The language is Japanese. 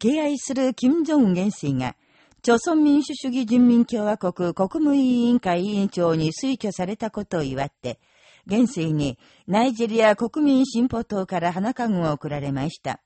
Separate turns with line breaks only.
敬愛する金正恩元帥が、朝鮮民主主義人民共和国国務委員会委員長に推挙されたことを祝って、元帥にナイジェリア国民進歩党から花冠を贈られました。